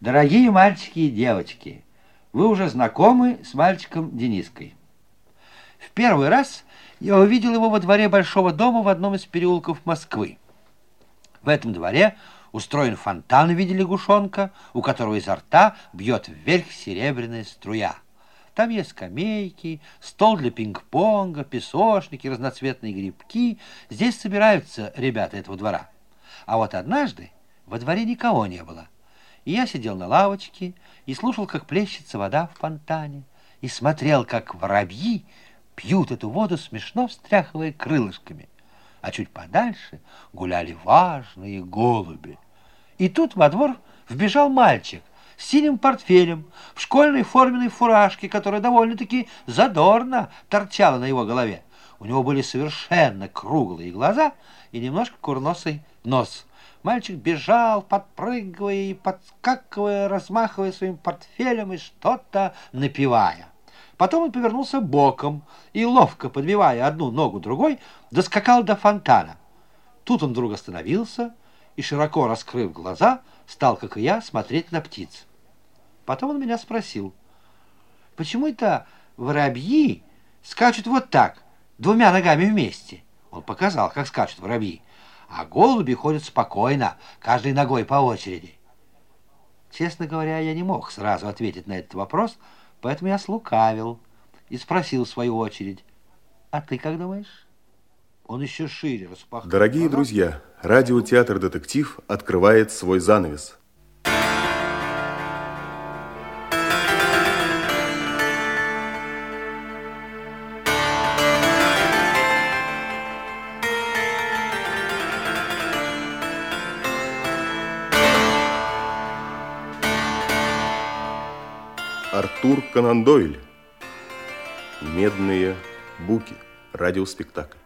Дорогие мальчики и девочки, вы уже знакомы с мальчиком Дениской. В первый раз я увидел его во дворе большого дома в одном из переулков Москвы. В этом дворе устроен фонтан в виде лягушонка, у которого изо рта бьет вверх серебряная струя. Там есть скамейки, стол для пинг-понга, песочники, разноцветные грибки. Здесь собираются ребята этого двора. А вот однажды во дворе никого не было. И я сидел на лавочке и слушал, как плещется вода в фонтане, и смотрел, как воробьи пьют эту воду, смешно встряхивая крылышками. А чуть подальше гуляли важные голуби. И тут во двор вбежал мальчик с синим портфелем, в школьной форменной фуражке, которая довольно-таки задорно торчала на его голове. У него были совершенно круглые глаза и немножко курносый нос. Мальчик бежал, подпрыгивая и подскакивая, размахивая своим портфелем и что-то напевая. Потом он повернулся боком и, ловко подбивая одну ногу другой, доскакал до фонтана. Тут он вдруг остановился и, широко раскрыв глаза, стал, как и я, смотреть на птиц. Потом он меня спросил, почему это воробьи скачут вот так, двумя ногами вместе? Он показал, как скачут воробьи а голуби ходят спокойно, каждой ногой по очереди. Честно говоря, я не мог сразу ответить на этот вопрос, поэтому я слукавил и спросил в свою очередь, «А ты как думаешь?» Он еще шире распахнул. Дорогие друзья, радиотеатр «Детектив» открывает свой занавес – Артур Конан Дойль. Медные буки. Радиоспектакль.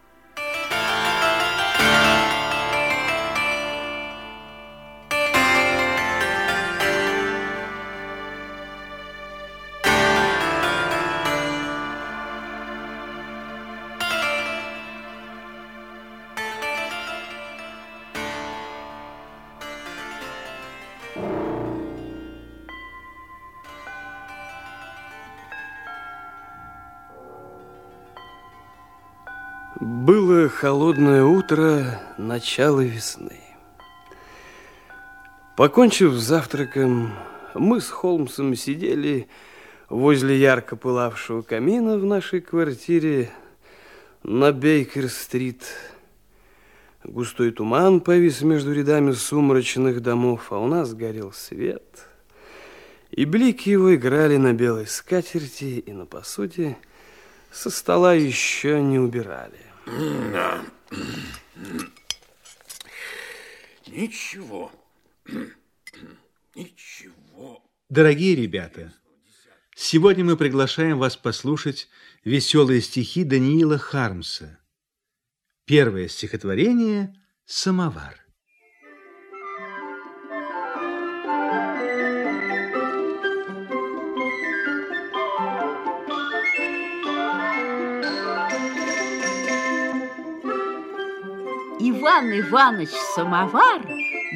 Было холодное утро, начало весны. Покончив с завтраком, мы с Холмсом сидели возле ярко пылавшего камина в нашей квартире на Бейкер-стрит. Густой туман повис между рядами сумрачных домов, а у нас горел свет. И блики его играли на белой скатерти и на посуде, со стола еще не убирали. Ничего. Ничего. Дорогие ребята, сегодня мы приглашаем вас послушать веселые стихи Даниила Хармса. Первое стихотворение «Самовар». Иван Иванович самовар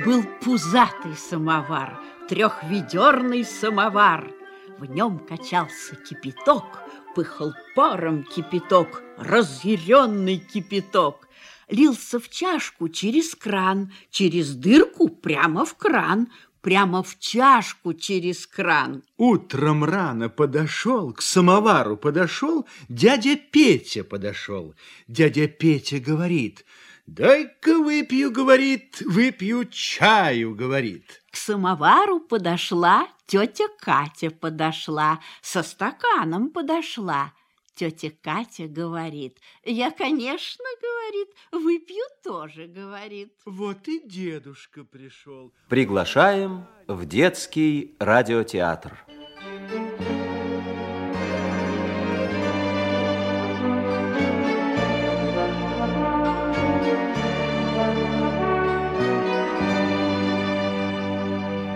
был пузатый самовар, трехведерный самовар. В нем качался кипяток, пыхал паром кипяток, разъяренный кипяток. Лился в чашку через кран, через дырку прямо в кран, прямо в чашку через кран. Утром рано подошел, к самовару подошел, дядя Петя подошел. Дядя Петя говорит – Дай-ка выпью, говорит, выпью чаю, говорит. К самовару подошла, тетя Катя подошла, со стаканом подошла. Тетя Катя говорит, я, конечно, говорит, выпью тоже, говорит. Вот и дедушка пришел. Приглашаем в детский радиотеатр.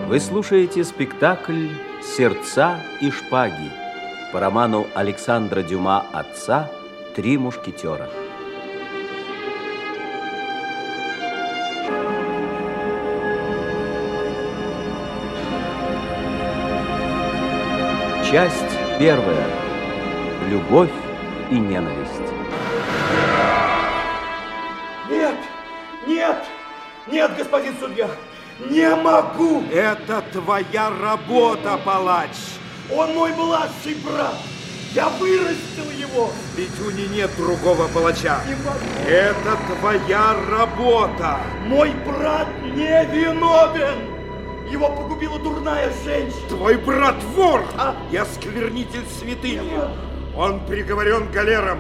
Вы слушаете спектакль «Сердца и шпаги» по роману Александра Дюма «Отца. Три мушкетера». Часть первая. Любовь и ненависть. Нет, нет, нет, господин судья, не могу. Это твоя работа, палач. Он мой младший брат. Я вырастил его. В Петюне нет другого палача. Не. Это твоя работа. Мой брат не виновен. Его погубила дурная женщина. Твой брат вор А? и осквернитель святыни. Он приговорен галером.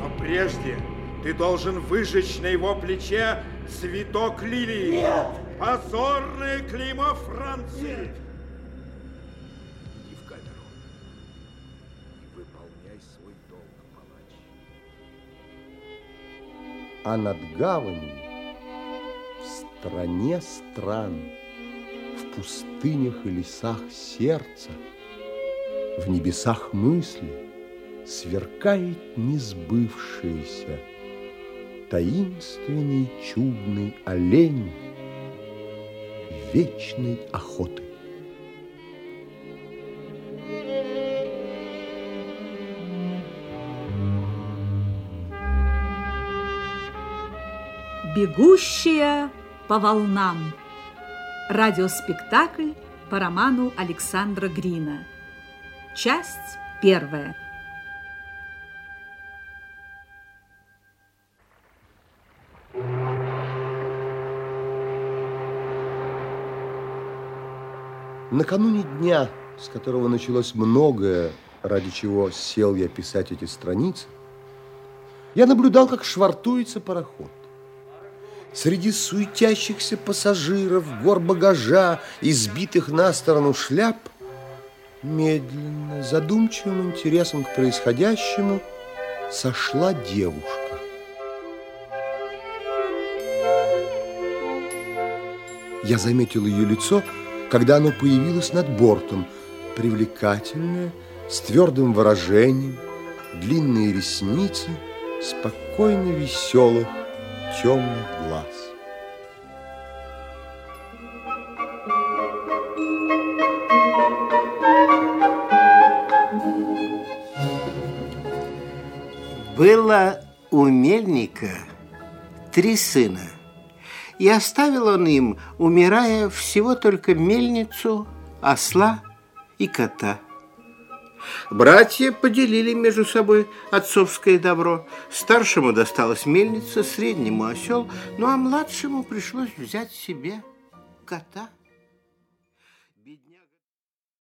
Но прежде ты должен выжечь на его плече цветок лилии. Нет. Позорное клеймо Франции. Иди в камеру и выполняй свой долг, палач. а над гаванью в стране стран, в пустынях и лесах сердца, в небесах мысли сверкает несбывшееся таинственный чудный олень вечной охоты. Бегущая по волнам. Радиоспектакль по роману Александра Грина. Часть первая. Накануне дня, с которого началось многое, ради чего сел я писать эти страницы, я наблюдал, как швартуется пароход. Среди суетящихся пассажиров, гор багажа, избитых на сторону шляп, медленно, задумчивым интересом к происходящему сошла девушка. Я заметил ее лицо, когда оно появилось над бортом, привлекательное, с твердым выражением, длинные ресницы, спокойно веселых темных глаз. Было у мельника три сына, и оставил он им, умирая, всего только мельницу, осла и кота. Братья поделили между собой отцовское добро. Старшему досталась мельница, среднему осел, ну а младшему пришлось взять себе кота.